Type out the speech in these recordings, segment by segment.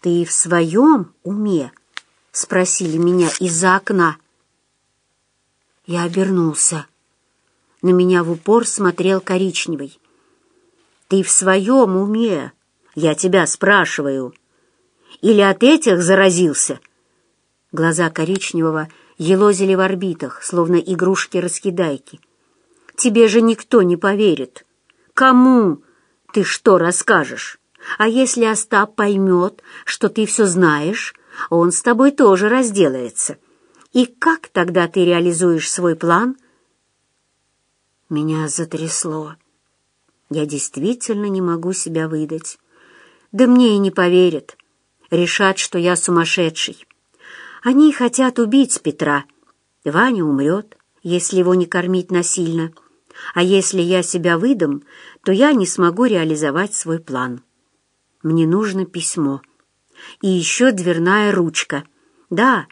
«Ты в своем уме?» — спросили меня из-за окна. Я обернулся. На меня в упор смотрел коричневый. «Ты в своем уме?» Я тебя спрашиваю. Или от этих заразился?» Глаза коричневого елозили в орбитах, словно игрушки-раскидайки. «Тебе же никто не поверит. Кому ты что расскажешь? А если Остап поймет, что ты все знаешь, он с тобой тоже разделается. И как тогда ты реализуешь свой план?» Меня затрясло. Я действительно не могу себя выдать. Да мне и не поверят. Решат, что я сумасшедший. Они хотят убить Петра. Ваня умрет, если его не кормить насильно. А если я себя выдам, то я не смогу реализовать свой план. Мне нужно письмо. И еще дверная ручка. Да,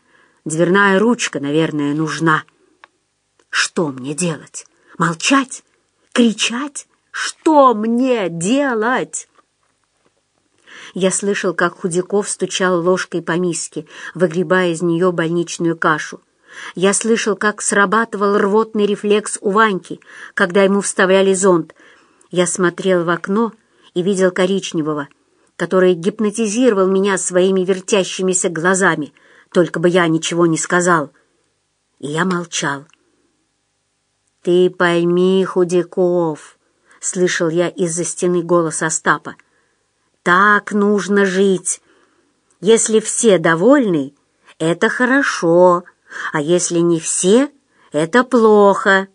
дверная ручка, наверное, нужна. Что мне делать? Молчать? Кричать? Что мне делать? Я слышал, как Худяков стучал ложкой по миске, выгребая из нее больничную кашу. Я слышал, как срабатывал рвотный рефлекс у Ваньки, когда ему вставляли зонт. Я смотрел в окно и видел коричневого, который гипнотизировал меня своими вертящимися глазами, только бы я ничего не сказал. И я молчал. «Ты пойми, Худяков!» — слышал я из-за стены голос Остапа. Так нужно жить. Если все довольны, это хорошо, а если не все, это плохо.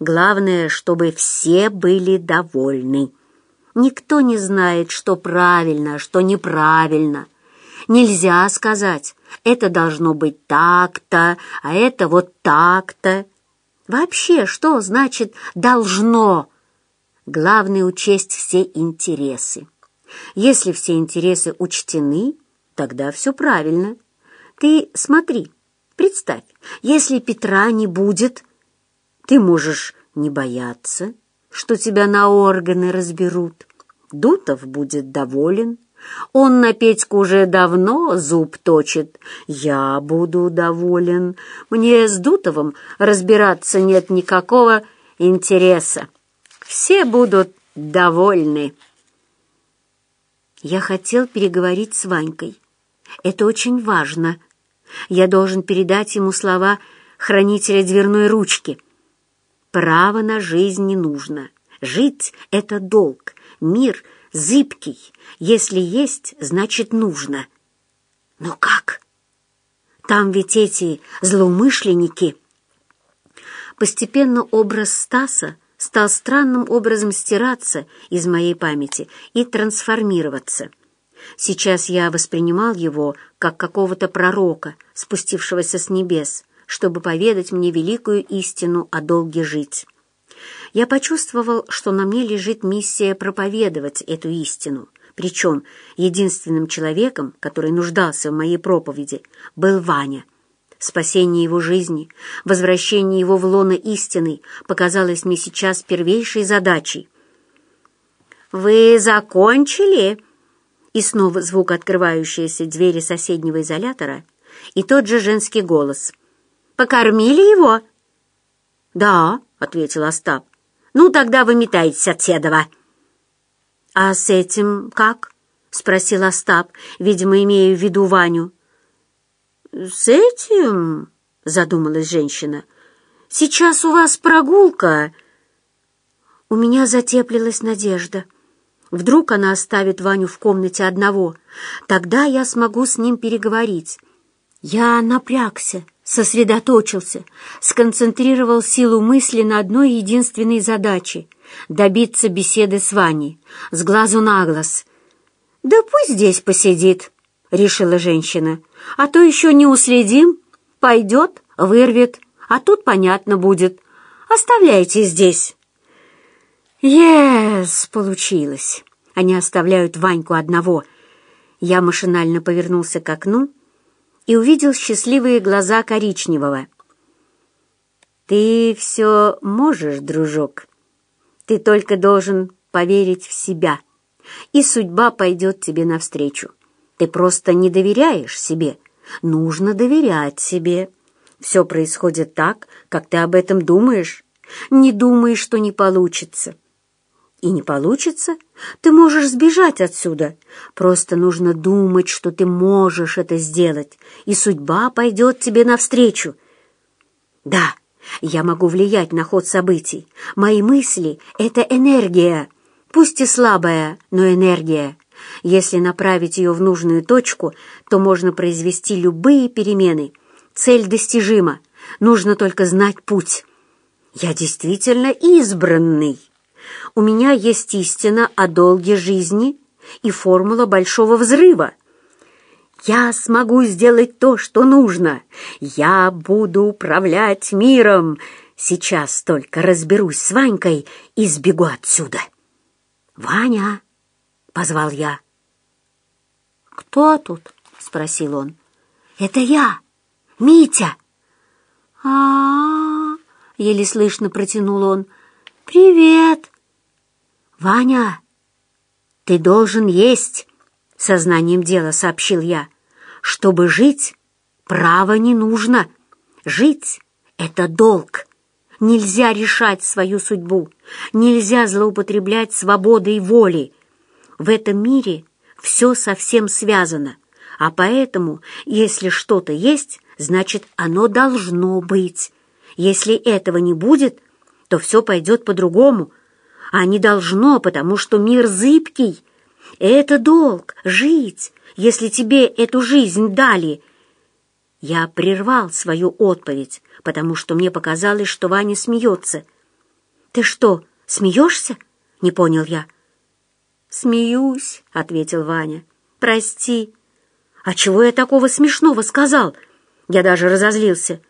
Главное, чтобы все были довольны. Никто не знает, что правильно, что неправильно. Нельзя сказать, это должно быть так-то, а это вот так-то. Вообще, что значит «должно»? Главное — учесть все интересы. Если все интересы учтены, тогда все правильно. Ты смотри, представь, если Петра не будет, ты можешь не бояться, что тебя на органы разберут. Дутов будет доволен. Он на Петьку уже давно зуб точит. Я буду доволен. Мне с Дутовым разбираться нет никакого интереса. Все будут довольны. Я хотел переговорить с Ванькой. Это очень важно. Я должен передать ему слова хранителя дверной ручки. Право на жизнь не нужно. Жить — это долг. Мир зыбкий. Если есть, значит нужно. Но как? Там ведь эти злоумышленники. Постепенно образ Стаса стал странным образом стираться из моей памяти и трансформироваться. Сейчас я воспринимал его как какого-то пророка, спустившегося с небес, чтобы поведать мне великую истину о долге жить. Я почувствовал, что на мне лежит миссия проповедовать эту истину, причем единственным человеком, который нуждался в моей проповеди, был Ваня. Спасение его жизни, возвращение его в лоно истины показалось мне сейчас первейшей задачей. «Вы закончили?» И снова звук открывающейся двери соседнего изолятора и тот же женский голос. «Покормили его?» «Да», — ответил Остап. «Ну, тогда вы метаетесь от Седова». «А с этим как?» — спросил Остап, видимо, имея в виду Ваню. «С этим...» — задумалась женщина. «Сейчас у вас прогулка...» У меня затеплилась надежда. Вдруг она оставит Ваню в комнате одного. Тогда я смогу с ним переговорить. Я напрягся, сосредоточился, сконцентрировал силу мысли на одной единственной задаче — добиться беседы с Ваней, с глазу на глаз. «Да пусть здесь посидит», — решила женщина. А то еще не уследим. Пойдет, вырвет, а тут понятно будет. Оставляйте здесь. Ес, получилось. Они оставляют Ваньку одного. Я машинально повернулся к окну и увидел счастливые глаза коричневого. «Ты все можешь, дружок. Ты только должен поверить в себя, и судьба пойдет тебе навстречу. Ты просто не доверяешь себе. Нужно доверять себе. Все происходит так, как ты об этом думаешь. Не думай, что не получится. И не получится, ты можешь сбежать отсюда. Просто нужно думать, что ты можешь это сделать, и судьба пойдет тебе навстречу. Да, я могу влиять на ход событий. Мои мысли — это энергия, пусть и слабая, но энергия. Если направить ее в нужную точку, то можно произвести любые перемены. Цель достижима, нужно только знать путь. Я действительно избранный. У меня есть истина о долге жизни и формула большого взрыва. Я смогу сделать то, что нужно. Я буду управлять миром. Сейчас только разберусь с Ванькой и сбегу отсюда. «Ваня!» — позвал я. «Кто тут?» — спросил он. «Это я, Митя!» «А-а-а!» — еле слышно протянул он. «Привет!» «Ваня, ты должен есть!» — сознанием дела сообщил я. «Чтобы жить, права не нужно. Жить — это долг. Нельзя решать свою судьбу, нельзя злоупотреблять свободой воли. В этом мире все совсем связано, а поэтому, если что-то есть, значит, оно должно быть. Если этого не будет, то все пойдет по-другому, а не должно, потому что мир зыбкий. Это долг — жить, если тебе эту жизнь дали — я прервал свою отповедь, потому что мне показалось, что Ваня смеется. «Ты что, смеешься?» — не понял я. «Смеюсь», — ответил Ваня. «Прости». «А чего я такого смешного сказал?» Я даже разозлился.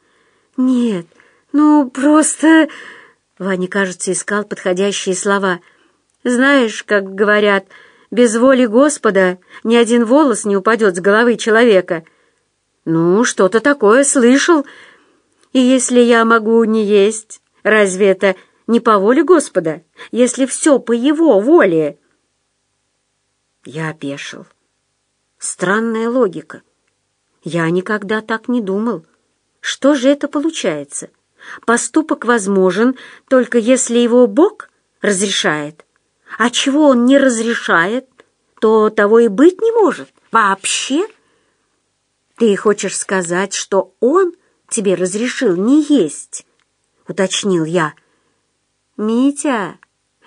«Нет, ну просто...» Ваня, кажется, искал подходящие слова. «Знаешь, как говорят, без воли Господа ни один волос не упадет с головы человека». «Ну, что-то такое слышал. И если я могу не есть, разве это не по воле Господа, если все по Его воле?» Я опешил. Странная логика. Я никогда так не думал. Что же это получается? Поступок возможен только если его Бог разрешает. А чего он не разрешает, то того и быть не может. Вообще? «Ты хочешь сказать, что он тебе разрешил не есть?» — уточнил я. «Митя,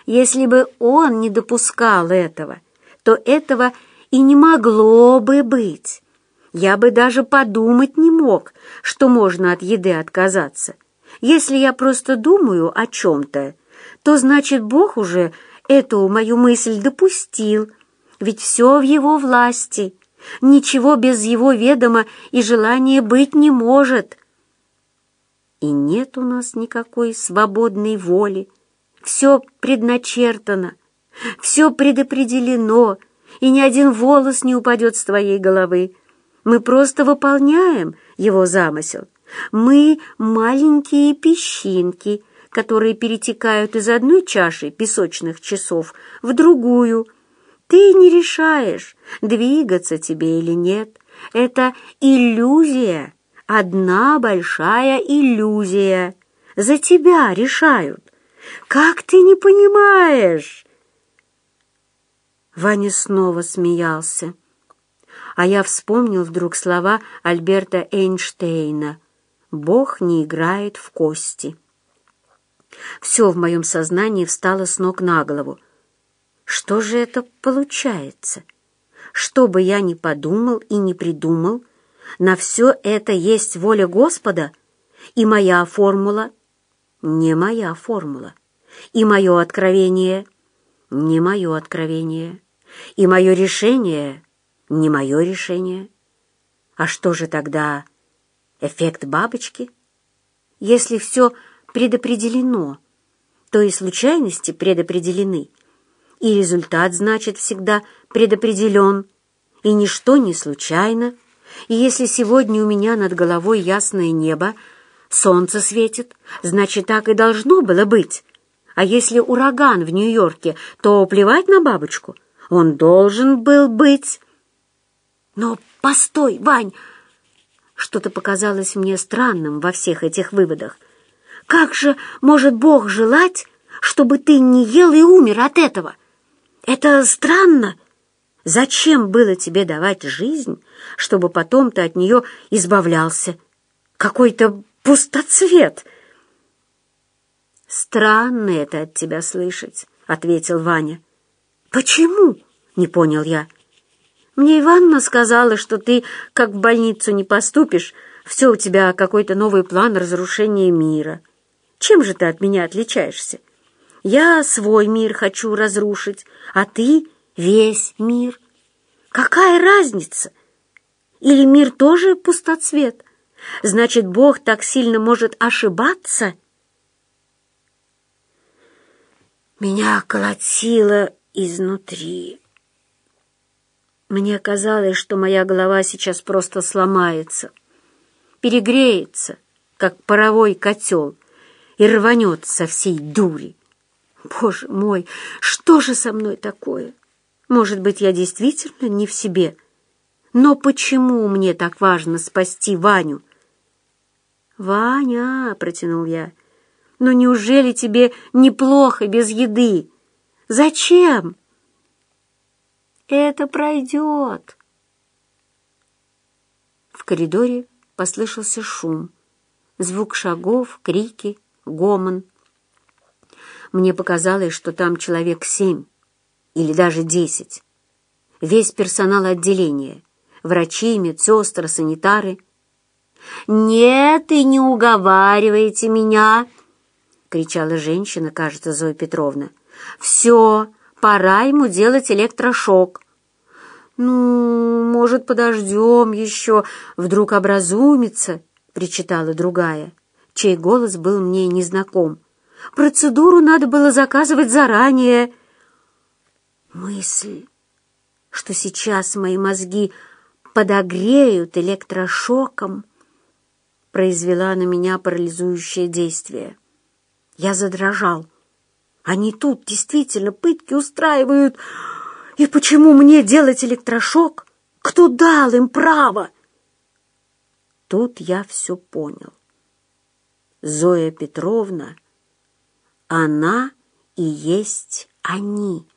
если бы он не допускал этого, то этого и не могло бы быть. Я бы даже подумать не мог, что можно от еды отказаться. Если я просто думаю о чем-то, то значит Бог уже эту мою мысль допустил, ведь все в его власти». Ничего без его ведома и желания быть не может. И нет у нас никакой свободной воли. Все предначертано, все предопределено, и ни один волос не упадет с твоей головы. Мы просто выполняем его замысел. Мы маленькие песчинки, которые перетекают из одной чаши песочных часов в другую, ты не решаешь, двигаться тебе или нет. Это иллюзия, одна большая иллюзия. За тебя решают. Как ты не понимаешь?» Ваня снова смеялся. А я вспомнил вдруг слова Альберта Эйнштейна «Бог не играет в кости». Все в моем сознании встало с ног на голову. Что же это получается? Что бы я ни подумал и не придумал, на все это есть воля Господа, и моя формула не моя формула, и мое откровение не мое откровение, и мое решение не мое решение. А что же тогда эффект бабочки? Если все предопределено, то и случайности предопределены — и результат, значит, всегда предопределен, и ничто не случайно. И если сегодня у меня над головой ясное небо, солнце светит, значит, так и должно было быть. А если ураган в Нью-Йорке, то плевать на бабочку, он должен был быть. Но постой, Вань! Что-то показалось мне странным во всех этих выводах. Как же может Бог желать, чтобы ты не ел и умер от этого? Это странно. Зачем было тебе давать жизнь, чтобы потом ты от нее избавлялся? Какой-то пустоцвет. Странно это от тебя слышать, — ответил Ваня. Почему? — не понял я. Мне Иванна сказала, что ты, как в больницу не поступишь, все у тебя какой-то новый план разрушения мира. Чем же ты от меня отличаешься? Я свой мир хочу разрушить, а ты весь мир. Какая разница? Или мир тоже пустоцвет? Значит, Бог так сильно может ошибаться? Меня колотило изнутри. Мне казалось, что моя голова сейчас просто сломается, перегреется, как паровой котел, и рванет со всей дури. Боже мой, что же со мной такое? Может быть, я действительно не в себе? Но почему мне так важно спасти Ваню? «Ваня», — протянул я, — «но неужели тебе неплохо без еды? Зачем?» Это пройдет. В коридоре послышался шум, звук шагов, крики, гомон. Мне показалось, что там человек семь или даже десять. Весь персонал отделения, врачи, медсестры, санитары. «Нет, и не уговаривайте меня!» — кричала женщина, кажется, Зоя Петровна. «Все, Пора ему делать электрошок. «Ну, может, подождем еще, вдруг образумится», — причитала другая, чей голос был мне незнаком. «Процедуру надо было заказывать заранее». Мысль, что сейчас мои мозги подогреют электрошоком, произвела на меня парализующее действие. Я задрожал. Они тут действительно пытки устраивают. И почему мне делать электрошок? Кто дал им право? Тут я все понял. Зоя Петровна, она и есть они.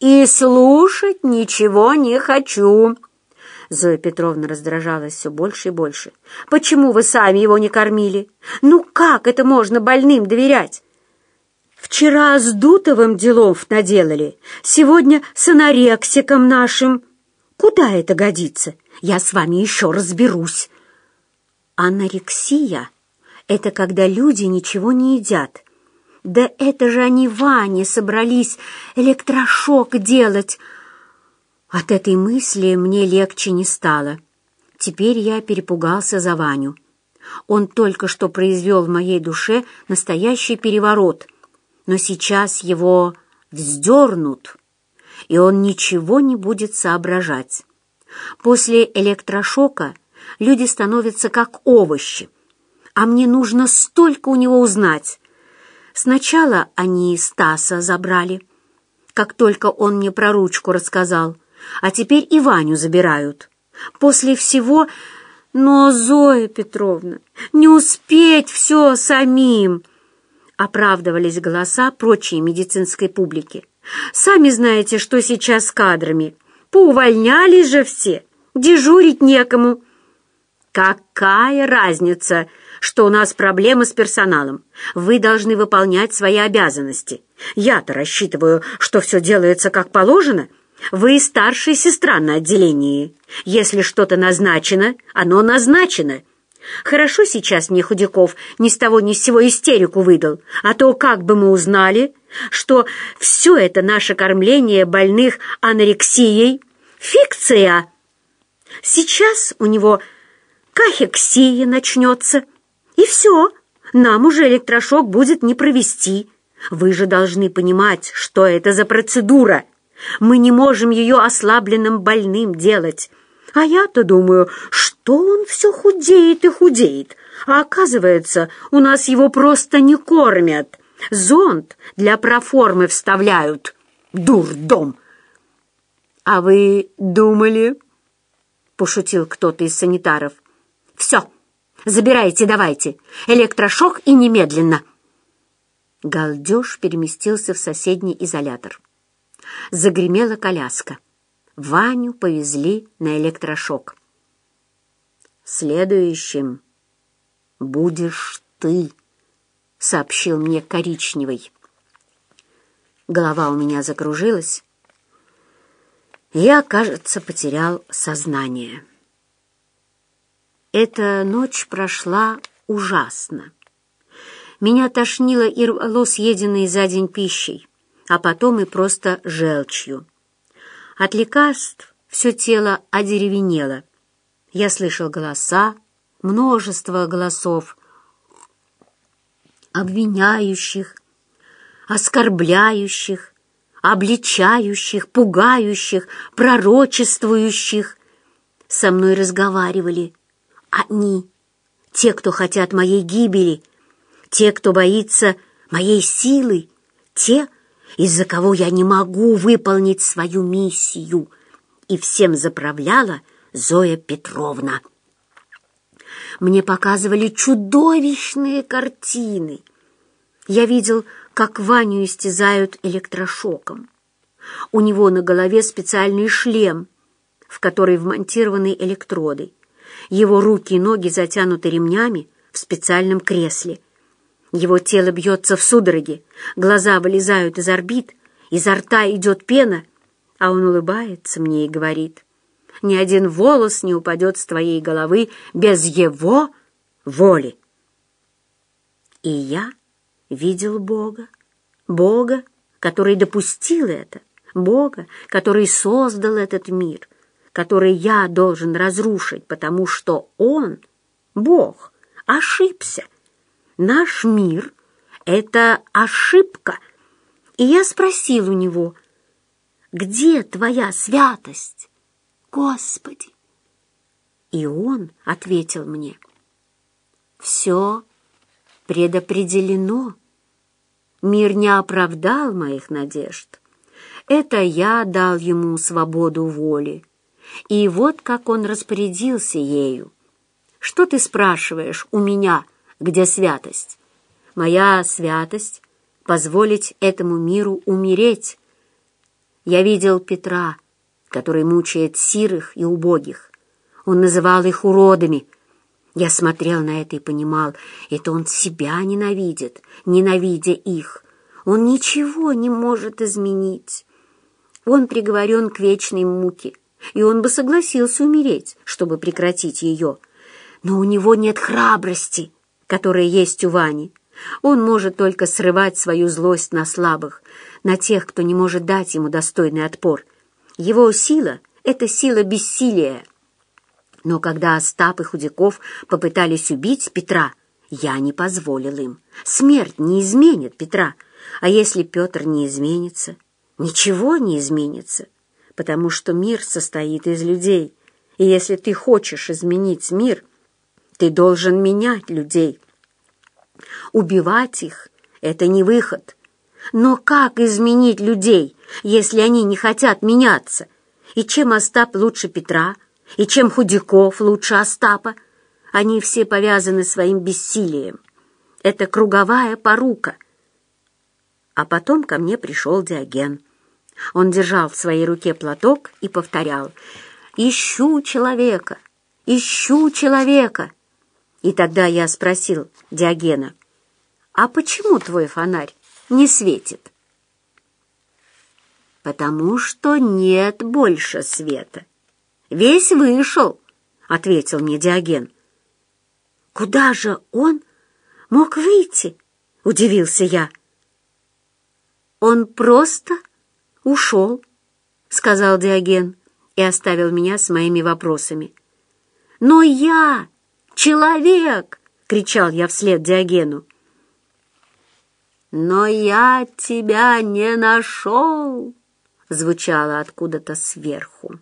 И слушать ничего не хочу. Зоя Петровна раздражалась все больше и больше. «Почему вы сами его не кормили? Ну как это можно больным доверять? Вчера с Дутовым делов наделали, сегодня с анорексиком нашим. Куда это годится? Я с вами еще разберусь. Анорексия — это когда люди ничего не едят. Да это же они Ване собрались электрошок делать. От этой мысли мне легче не стало. Теперь я перепугался за Ваню. Он только что произвел в моей душе настоящий переворот — но сейчас его вздернут, и он ничего не будет соображать. После электрошока люди становятся как овощи, а мне нужно столько у него узнать. Сначала они Стаса забрали, как только он мне про ручку рассказал, а теперь и Ваню забирают. После всего... Но, Зоя Петровна, не успеть все самим!» Оправдывались голоса прочей медицинской публики. «Сами знаете, что сейчас с кадрами. Поувольнялись же все, дежурить некому». «Какая разница, что у нас проблемы с персоналом? Вы должны выполнять свои обязанности. Я-то рассчитываю, что все делается как положено. Вы старшая сестра на отделении. Если что-то назначено, оно назначено». Хорошо сейчас мне Худяков ни с того ни с сего истерику выдал, а то как бы мы узнали, что все это наше кормление больных анорексией — фикция. Сейчас у него кахексия начнется, и все, нам уже электрошок будет не провести. Вы же должны понимать, что это за процедура. Мы не можем ее ослабленным больным делать. А я-то думаю, что он все худеет и худеет. А оказывается, у нас его просто не кормят. Зонт для проформы вставляют. Дурдом! А вы думали, — пошутил кто-то из санитаров. «Все, забирайте давайте, электрошок и немедленно!» Галдеж переместился в соседний изолятор. Загремела коляска. Ваню повезли на электрошок. «Следующим будешь ты», — сообщил мне коричневый. Голова у меня закружилась. Я, кажется, потерял сознание. Эта ночь прошла ужасно. Меня тошнило и рвало съеденной за день пищей, а потом и просто желчью. От лекарств все тело одеревенело. Я слышал голоса, множество голосов, обвиняющих, оскорбляющих, обличающих, пугающих, пророчествующих. Со мной разговаривали они, те, кто хотят моей гибели, те, кто боится моей силы, те, из-за кого я не могу выполнить свою миссию. И всем заправляла Зоя Петровна. Мне показывали чудовищные картины. Я видел, как Ваню истязают электрошоком. У него на голове специальный шлем, в который вмонтированы электроды. Его руки и ноги затянуты ремнями в специальном кресле. Его тело бьется в судороге, глаза вылезают из орбит, изо рта идет пена, а он улыбается мне и говорит, «Ни один волос не упадет с твоей головы без его воли». И я видел Бога, Бога, который допустил это, Бога, который создал этот мир, который я должен разрушить, потому что Он, Бог, ошибся — Наш мир — это ошибка. И я спросил у него, где твоя святость, Господи? И он ответил мне, все предопределено. Мир не оправдал моих надежд. Это я дал ему свободу воли. И вот как он распорядился ею. Что ты спрашиваешь у меня — где святость. Моя святость — позволить этому миру умереть. Я видел Петра, который мучает сирых и убогих. Он называл их уродами. Я смотрел на это и понимал, это он себя ненавидит, ненавидя их. Он ничего не может изменить. Он приговорен к вечной муке, и он бы согласился умереть, чтобы прекратить ее. Но у него нет храбрости — которая есть у Вани. Он может только срывать свою злость на слабых, на тех, кто не может дать ему достойный отпор. Его сила — это сила бессилия. Но когда Остап и Худяков попытались убить Петра, я не позволил им. Смерть не изменит Петра, а если Петр не изменится, ничего не изменится, потому что мир состоит из людей, и если ты хочешь изменить мир — ты должен менять людей. Убивать их — это не выход. Но как изменить людей, если они не хотят меняться? И чем Остап лучше Петра? И чем Худяков лучше Остапа? Они все повязаны своим бессилием. Это круговая порука. А потом ко мне пришел Диоген. Он держал в своей руке платок и повторял «Ищу человека! Ищу человека!» И тогда я спросил Диогена, «А почему твой фонарь не светит?» «Потому что нет больше света. Весь вышел», — ответил мне Диоген. «Куда же он мог выйти?» — удивился я. «Он просто ушел», — сказал Диоген и оставил меня с моими вопросами. «Но я Человек!» — кричал я вслед Диогену. «Но я тебя не нашел!» — звучало откуда-то сверху.